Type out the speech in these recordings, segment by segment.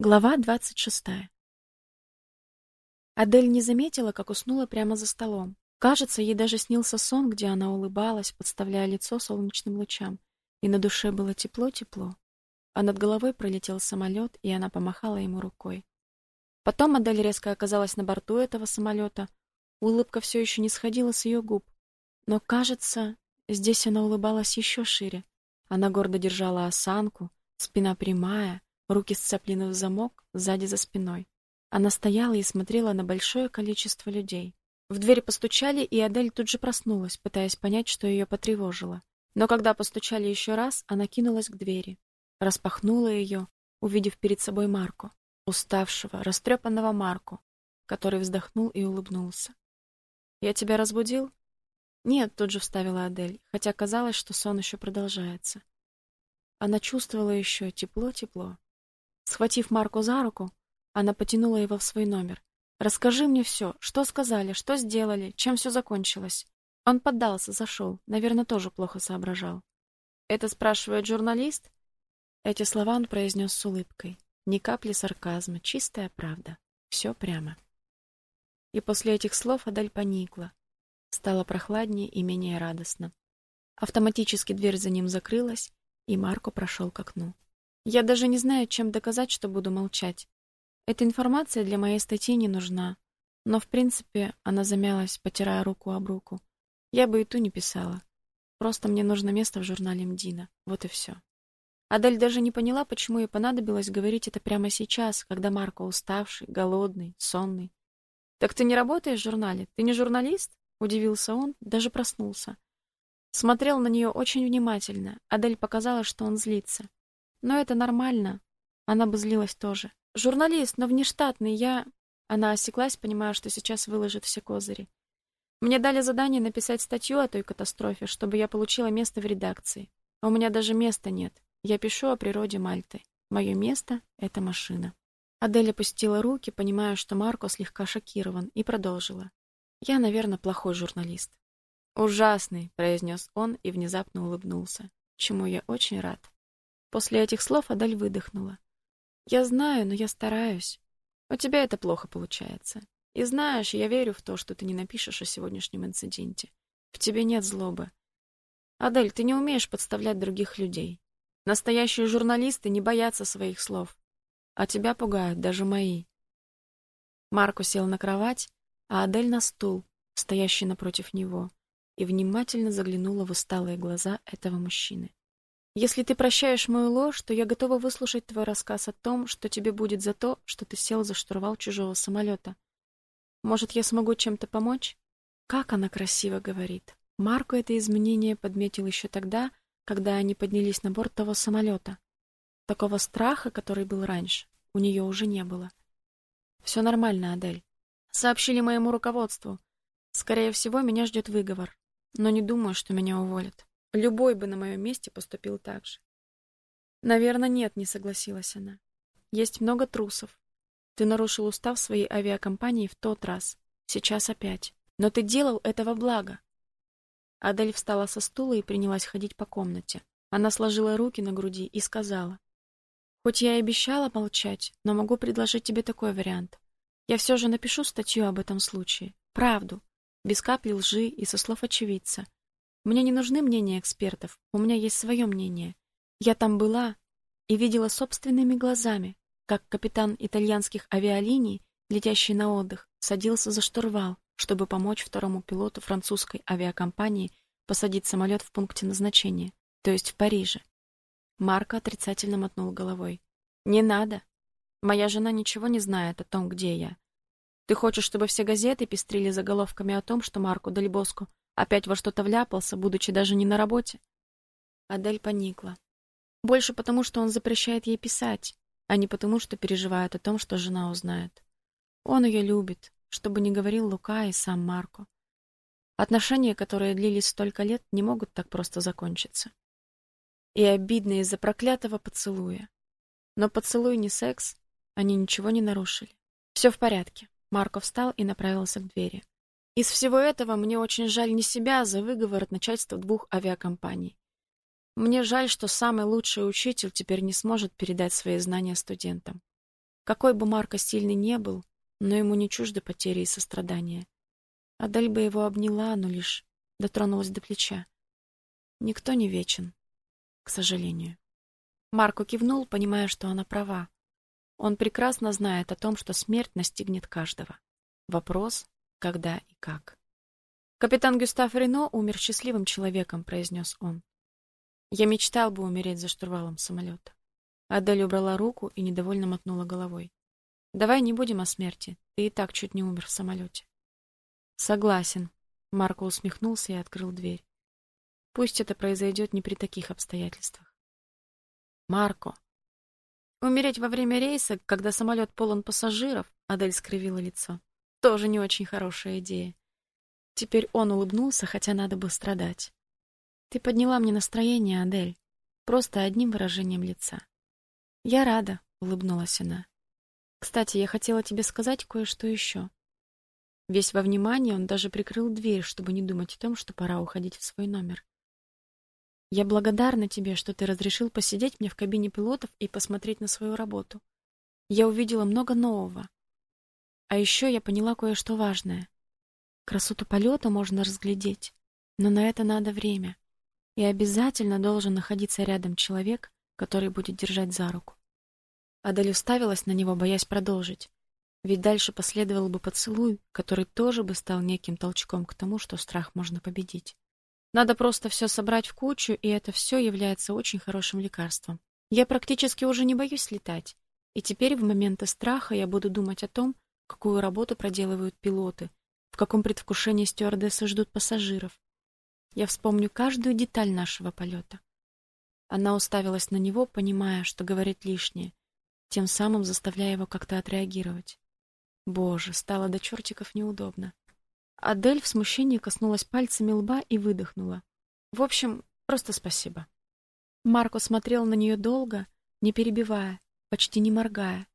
Глава двадцать шестая. Адель не заметила, как уснула прямо за столом. Кажется, ей даже снился сон, где она улыбалась, подставляя лицо солнечным лучам, и на душе было тепло-тепло. А над головой пролетел самолет, и она помахала ему рукой. Потом Адель резко оказалась на борту этого самолета. Улыбка все еще не сходила с ее губ, но, кажется, здесь она улыбалась еще шире. Она гордо держала осанку, спина прямая, руки сцеплены в замок сзади за спиной. Она стояла и смотрела на большое количество людей. В дверь постучали, и Адель тут же проснулась, пытаясь понять, что ее потревожило. Но когда постучали еще раз, она кинулась к двери, распахнула ее, увидев перед собой Марку, уставшего, растрепанного Марку, который вздохнул и улыбнулся. "Я тебя разбудил?" "Нет", тут же вставила Адель, хотя казалось, что сон еще продолжается. Она чувствовала еще тепло-тепло. Схватив Марку за руку, она потянула его в свой номер. Расскажи мне все, что сказали, что сделали, чем все закончилось. Он поддался, зашел, наверное, тоже плохо соображал. Это спрашивает журналист? Эти слова он произнес с улыбкой, ни капли сарказма, чистая правда. Все прямо. И после этих слов Адель поникла. Стало прохладнее и менее радостно. Автоматически дверь за ним закрылась, и Марко прошел к окну. Я даже не знаю, чем доказать, что буду молчать. Эта информация для моей статьи не нужна. Но, в принципе, она замялась, потирая руку об руку. Я бы и ту не писала. Просто мне нужно место в журнале МДИНа. Вот и все. Адель даже не поняла, почему ей понадобилось говорить это прямо сейчас, когда Марко уставший, голодный, сонный. Так ты не работаешь в журнале? Ты не журналист? удивился он, даже проснулся. Смотрел на нее очень внимательно. Адель показала, что он злится. Но это нормально. Она бы злилась тоже. Журналист, но внештатный, я Она осеклась, понимая, что сейчас выложит все козыри. Мне дали задание написать статью о той катастрофе, чтобы я получила место в редакции. А у меня даже места нет. Я пишу о природе Мальты. Мое место это машина. Адель опустила руки, понимая, что Марко слегка шокирован, и продолжила: "Я, наверное, плохой журналист". "Ужасный", произнес он и внезапно улыбнулся, чему я очень рад. После этих слов Адель выдохнула. Я знаю, но я стараюсь. У тебя это плохо получается. И знаешь, я верю в то, что ты не напишешь о сегодняшнем инциденте. В тебе нет злобы. Адель, ты не умеешь подставлять других людей. Настоящие журналисты не боятся своих слов. А тебя пугают даже мои. Марко сел на кровать, а Адель на стул, стоящий напротив него, и внимательно заглянула в усталые глаза этого мужчины. Если ты прощаешь мою ложь, то я готова выслушать твой рассказ о том, что тебе будет за то, что ты сел за штурвал чужого самолета. Может, я смогу чем-то помочь? Как она красиво говорит. Марко это изменение подметил еще тогда, когда они поднялись на борт того самолета. Такого страха, который был раньше, у нее уже не было. «Все нормально, Адель. Сообщили моему руководству. Скорее всего, меня ждет выговор, но не думаю, что меня уволят. Любой бы на моем месте поступил так же. Наверное, нет, не согласилась она. Есть много трусов. Ты нарушил устав своей авиакомпании в тот раз, сейчас опять. Но ты делал это во благо. Адель встала со стула и принялась ходить по комнате. Она сложила руки на груди и сказала: "Хоть я и обещала молчать, но могу предложить тебе такой вариант. Я все же напишу статью об этом случае, правду, без капли лжи и со слов очевидца. Мне не нужны мнения экспертов, у меня есть свое мнение. Я там была и видела собственными глазами, как капитан итальянских авиалиний, летящий на отдых, садился за штурвал, чтобы помочь второму пилоту французской авиакомпании посадить самолет в пункте назначения, то есть в Париже. Марко отрицательно мотнул головой. Не надо. Моя жена ничего не знает о том, где я. Ты хочешь, чтобы все газеты пестрили заголовками о том, что Марко Дель Боско Опять во что-то вляпался, будучи даже не на работе. Адель поникла. Больше потому, что он запрещает ей писать, а не потому, что переживает о том, что жена узнает. Он ее любит, чтобы не говорил Лука и сам Марко. Отношения, которые длились столько лет, не могут так просто закончиться. И обидно из-за проклятого поцелуя. Но поцелуй не секс, они ничего не нарушили. Все в порядке. Марко встал и направился к двери. Из всего этого мне очень жаль не себя за выговор от начальства двух авиакомпаний. Мне жаль, что самый лучший учитель теперь не сможет передать свои знания студентам. Какой бы Марко сильный не был, но ему не чужды потери и сострадания. Адель бы его обняла, но лишь дотронулась до плеча. Никто не вечен, к сожалению. Марко кивнул, понимая, что она права. Он прекрасно знает о том, что смерть настигнет каждого. Вопрос, когда и как. Капитан Гюстав Рено умер счастливым человеком, произнес он. Я мечтал бы умереть за штурвалом самолета. Адель убрала руку и недовольно мотнула головой. Давай не будем о смерти. Ты и так чуть не умер в самолете. Согласен. Марко усмехнулся и открыл дверь. Пусть это произойдет не при таких обстоятельствах. Марко. Умереть во время рейса, когда самолет полон пассажиров, Адель скривила лицо. Тоже не очень хорошая идея. Теперь он улыбнулся, хотя надо бы страдать. Ты подняла мне настроение, Адель, просто одним выражением лица. Я рада, улыбнулась она. Кстати, я хотела тебе сказать кое-что еще. Весь во внимании, он даже прикрыл дверь, чтобы не думать о том, что пора уходить в свой номер. Я благодарна тебе, что ты разрешил посидеть мне в кабине пилотов и посмотреть на свою работу. Я увидела много нового. А еще я поняла кое-что важное. Красоту полета можно разглядеть, но на это надо время. И обязательно должен находиться рядом человек, который будет держать за руку. Адель уставилась на него, боясь продолжить. Ведь дальше последовал бы поцелуй, который тоже бы стал неким толчком к тому, что страх можно победить. Надо просто все собрать в кучу, и это все является очень хорошим лекарством. Я практически уже не боюсь летать, и теперь в моменты страха я буду думать о том, какую работу проделывают пилоты, в каком предвкушении стюардессы ждут пассажиров. Я вспомню каждую деталь нашего полета. Она уставилась на него, понимая, что говорит лишнее, тем самым заставляя его как-то отреагировать. Боже, стало до чертиков неудобно. Адель в смущении коснулась пальцами лба и выдохнула. В общем, просто спасибо. Марко смотрел на нее долго, не перебивая, почти не моргая,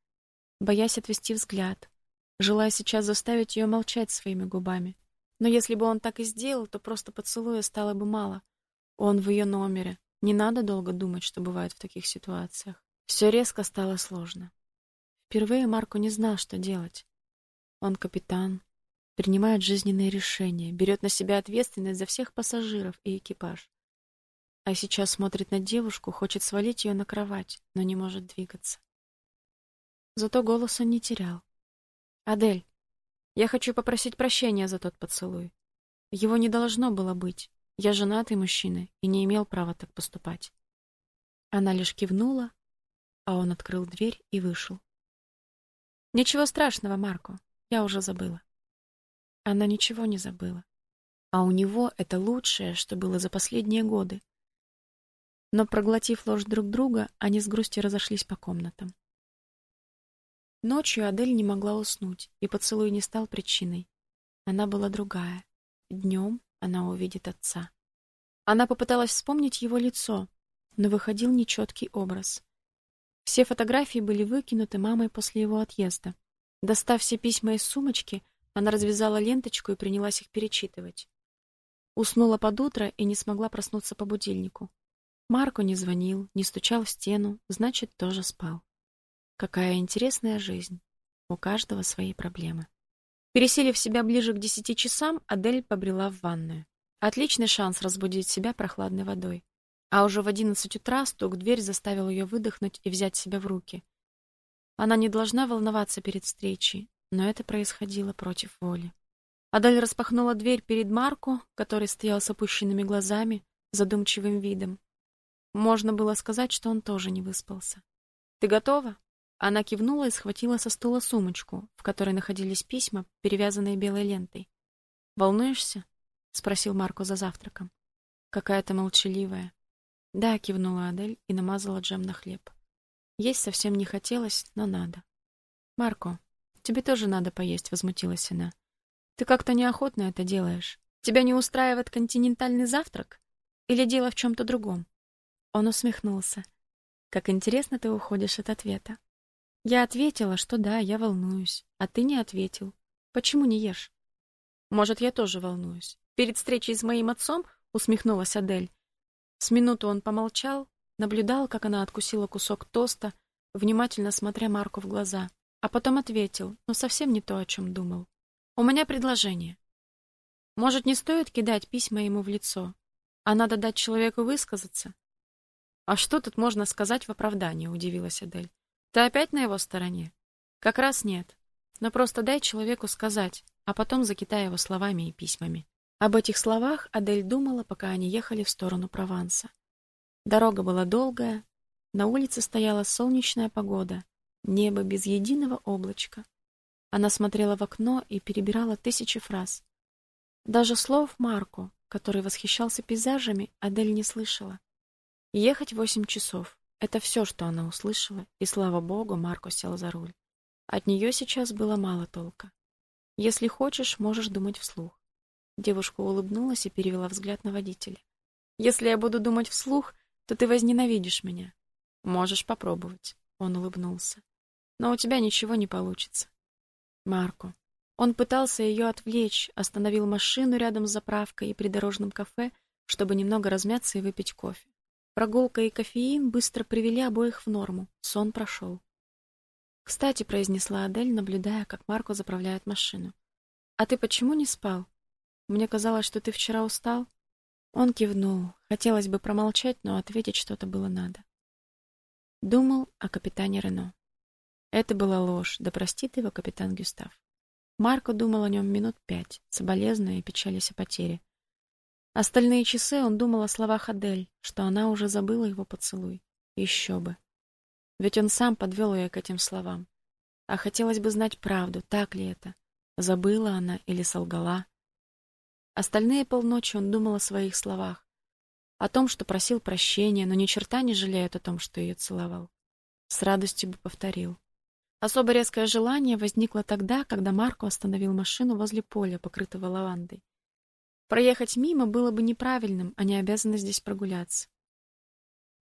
боясь отвести взгляд, желая сейчас заставить ее молчать своими губами. Но если бы он так и сделал, то просто поцелуя стало бы мало. Он в ее номере. Не надо долго думать, что бывает в таких ситуациях. Все резко стало сложно. Впервые Марко не знал, что делать. Он капитан, принимает жизненные решения, берет на себя ответственность за всех пассажиров и экипаж. А сейчас смотрит на девушку, хочет свалить ее на кровать, но не может двигаться. Зато голос он не терял. Адель, я хочу попросить прощения за тот поцелуй. Его не должно было быть. Я женатый мужчина и не имел права так поступать. Она лишь кивнула, а он открыл дверь и вышел. Ничего страшного, Марко. Я уже забыла. Она ничего не забыла. А у него это лучшее, что было за последние годы. Но проглотив ложь друг друга, они с грустью разошлись по комнатам. Ночью Адель не могла уснуть, и поцелуй не стал причиной. Она была другая. Днем она увидит отца. Она попыталась вспомнить его лицо, но выходил нечеткий образ. Все фотографии были выкинуты мамой после его отъезда. Достав все письма из сумочки, она развязала ленточку и принялась их перечитывать. Уснула под утро и не смогла проснуться по будильнику. Марко не звонил, не стучал в стену, значит, тоже спал. Какая интересная жизнь. У каждого свои проблемы. Переселив себя ближе к десяти часам, Адель побрела в ванную. Отличный шанс разбудить себя прохладной водой. А уже в одиннадцать утра стук в дверь заставил ее выдохнуть и взять себя в руки. Она не должна волноваться перед встречей, но это происходило против воли. Адель распахнула дверь перед Марко, который стоял с опущенными глазами, задумчивым видом. Можно было сказать, что он тоже не выспался. Ты готова? Она кивнула и схватила со стула сумочку, в которой находились письма, перевязанные белой лентой. Волнуешься? спросил Марко за завтраком. Какая-то молчаливая. Да, кивнула Адель и намазала джем на хлеб. Есть совсем не хотелось, но надо. Марко, тебе тоже надо поесть, возмутилась она. Ты как-то неохотно это делаешь. Тебя не устраивает континентальный завтрак или дело в чем то другом? Он усмехнулся. Как интересно ты уходишь от ответа. Я ответила, что да, я волнуюсь, а ты не ответил. Почему не ешь? Может, я тоже волнуюсь. Перед встречей с моим отцом усмехнулась Адель. С минуту он помолчал, наблюдал, как она откусила кусок тоста, внимательно смотря Марку в глаза. а потом ответил, но совсем не то, о чем думал. У меня предложение. Может, не стоит кидать письма ему в лицо, а надо дать человеку высказаться? А что тут можно сказать в оправдании, удивилась Адель. Ты опять на его стороне? Как раз нет. Но просто дай человеку сказать, а потом закитай его словами и письмами. Об этих словах Адель думала, пока они ехали в сторону Прованса. Дорога была долгая, на улице стояла солнечная погода, Небо без единого облачка. Она смотрела в окно и перебирала тысячи фраз. Даже слов Марко, который восхищался пейзажами, Адель не слышала. Ехать восемь часов — это все, что она услышала, и, слава богу, Марко сел за руль. От нее сейчас было мало толка. Если хочешь, можешь думать вслух. Девушка улыбнулась и перевела взгляд на водителя. Если я буду думать вслух, то ты возненавидишь меня. Можешь попробовать. Он улыбнулся но у тебя ничего не получится. Марко. Он пытался ее отвлечь, остановил машину рядом с заправкой и придорожным кафе, чтобы немного размяться и выпить кофе. Прогулка и кофеин быстро привели обоих в норму. Сон прошел. «Кстати», — произнесла Адель, наблюдая, как Марко заправляет машину. «А ты почему не спал? Мне казалось, что ты вчера устал». Он кивнул. Хотелось бы промолчать, но ответить что-то было надо. Думал о капитане Рено. Это была ложь, да простит его капитан Гюстав. Марко думал о нем минут пять, соболезная и печалясь о потере. Остальные часы он думал о словах Адель, что она уже забыла его поцелуй. Еще бы. Ведь он сам подвел ее к этим словам. А хотелось бы знать правду, так ли это. Забыла она или солгала. Остальные полночи он думал о своих словах, о том, что просил прощения, но ни черта не жалеет о том, что ее целовал. С радостью бы повторил. Особо резкое желание возникло тогда, когда Марко остановил машину возле поля, покрытого лавандой. Проехать мимо было бы неправильным, они обязаны здесь прогуляться.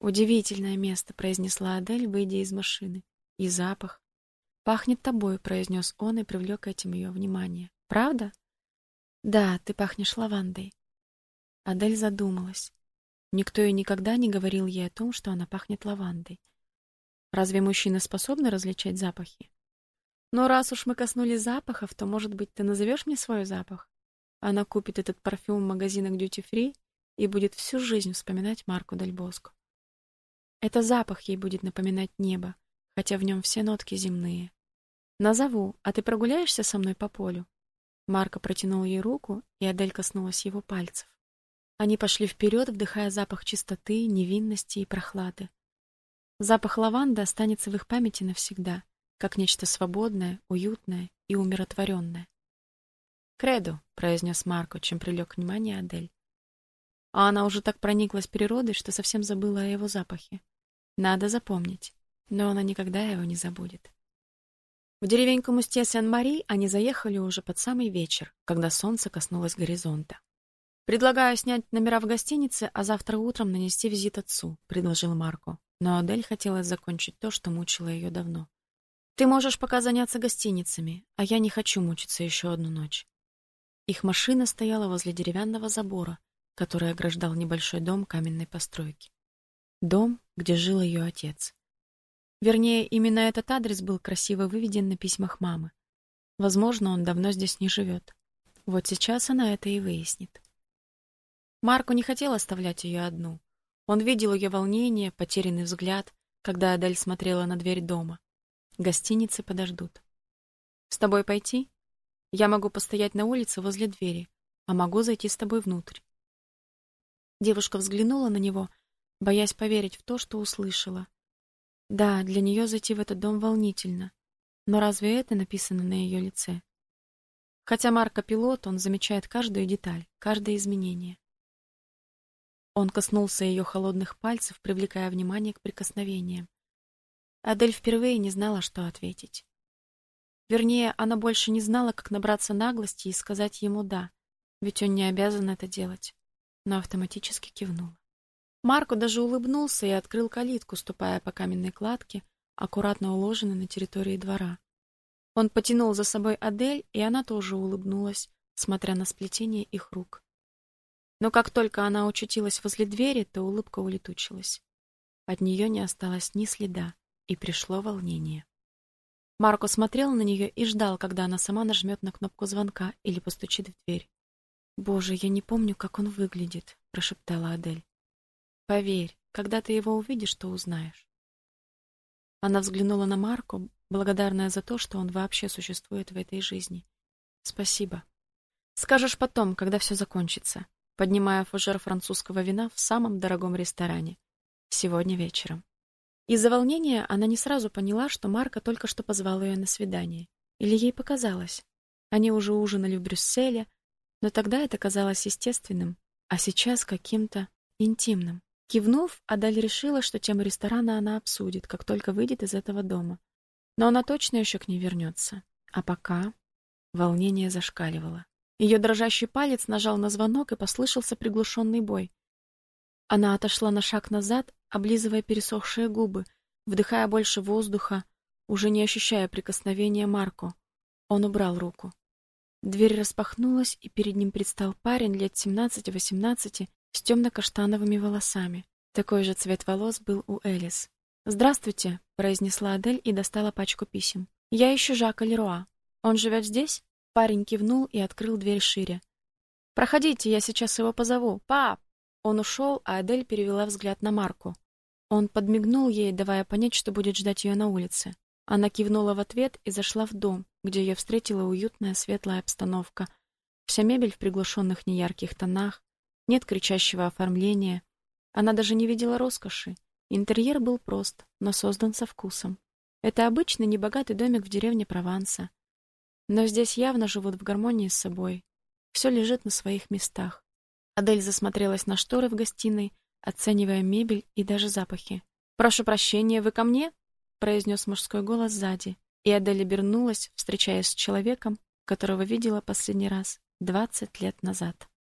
Удивительное место, произнесла Адель, выйдя из машины. И запах. Пахнет тобой, произнес он и привлек этим ее внимание. Правда? Да, ты пахнешь лавандой. Адель задумалась. Никто и никогда не говорил ей о том, что она пахнет лавандой. Разве мужчины способны различать запахи? Но раз уж мы коснулись запахов, то, может быть, ты назовешь мне свой запах? Она купит этот парфюм в магазинах Duty Free и будет всю жизнь вспоминать Марку Дель Боско. Это запах ей будет напоминать небо, хотя в нем все нотки земные. Назову, а ты прогуляешься со мной по полю? Марко протянул ей руку, и Адель коснулась его пальцев. Они пошли вперед, вдыхая запах чистоты, невинности и прохлады. Запах лаванды останется в их памяти навсегда, как нечто свободное, уютное и умиротворенное. «Кредо», — произнес Марко, чем привлек внимание Адель. А она уже так прониклась природой, что совсем забыла о его запахе. Надо запомнить, но она никогда его не забудет. В деревеньку Мустье Сен-Мари они заехали уже под самый вечер, когда солнце коснулось горизонта. «Предлагаю снять номера в гостинице, а завтра утром нанести визит отцу», — предложил Марко но Адель хотелось закончить то, что мучило ее давно. Ты можешь пока заняться гостиницами, а я не хочу мучиться еще одну ночь. Их машина стояла возле деревянного забора, который ограждал небольшой дом каменной постройки. Дом, где жил ее отец. Вернее, именно этот адрес был красиво выведен на письмах мамы. Возможно, он давно здесь не живет. Вот сейчас она это и выяснит. Марко не хотел оставлять ее одну. Он видел ее волнение, потерянный взгляд, когда Адель смотрела на дверь дома. Гостиницы подождут. С тобой пойти? Я могу постоять на улице возле двери, а могу зайти с тобой внутрь. Девушка взглянула на него, боясь поверить в то, что услышала. Да, для нее зайти в этот дом волнительно, но разве это написано на ее лице? Хотя Марко пилот, он замечает каждую деталь, каждое изменение. Он коснулся ее холодных пальцев, привлекая внимание к прикосновениям. Адель впервые не знала, что ответить. Вернее, она больше не знала, как набраться наглости и сказать ему «да», ведь он не обязан это делать, но автоматически кивнула. Марко даже улыбнулся и открыл калитку, ступая по каменной кладке, аккуратно уложенной на территории двора. Он потянул за собой Адель, и она тоже улыбнулась, смотря на сплетение их рук. Но как только она очутилась возле двери, то улыбка улетучилась. От нее не осталось ни следа, и пришло волнение. Марко смотрел на нее и ждал, когда она сама нажмет на кнопку звонка или постучит в дверь. "Боже, я не помню, как он выглядит", прошептала Адель. "Поверь, когда ты его увидишь, то узнаешь". Она взглянула на Марко, благодарная за то, что он вообще существует в этой жизни. "Спасибо. Скажешь потом, когда все закончится", поднимая фужер французского вина в самом дорогом ресторане. Сегодня вечером. Из-за волнения она не сразу поняла, что Марко только что позвал ее на свидание. Или ей показалось. Они уже ужинали в Брюсселе, но тогда это казалось естественным, а сейчас каким-то интимным. Кивнув, Адель решила, что тему ресторана она обсудит, как только выйдет из этого дома. Но она точно еще к ней вернется. А пока волнение зашкаливало. Ее дрожащий палец нажал на звонок, и послышался приглушенный бой. Она отошла на шаг назад, облизывая пересохшие губы, вдыхая больше воздуха, уже не ощущая прикосновения Марко. Он убрал руку. Дверь распахнулась, и перед ним предстал парень лет 17-18 с темно-каштановыми волосами. Такой же цвет волос был у Элис. "Здравствуйте", произнесла Адель и достала пачку писем. "Я ищу Жака Леруа. Он живет здесь?" Парень кивнул и открыл дверь шире. "Проходите, я сейчас его позову. Пап!" Он ушел, а Адель перевела взгляд на Марку. Он подмигнул ей, давая понять, что будет ждать ее на улице. Она кивнула в ответ и зашла в дом, где ее встретила уютная светлая обстановка. Вся мебель в приглушенных неярких тонах, нет кричащего оформления. Она даже не видела роскоши. Интерьер был прост, но создан со вкусом. Это обычный небогатый домик в деревне Прованса. Но здесь явно живут в гармонии с собой. Все лежит на своих местах. Адель засмотрелась на шторы в гостиной, оценивая мебель и даже запахи. "Прошу прощения, вы ко мне?" произнес мужской голос сзади, и Адель обернулась, встречаясь с человеком, которого видела последний раз двадцать лет назад.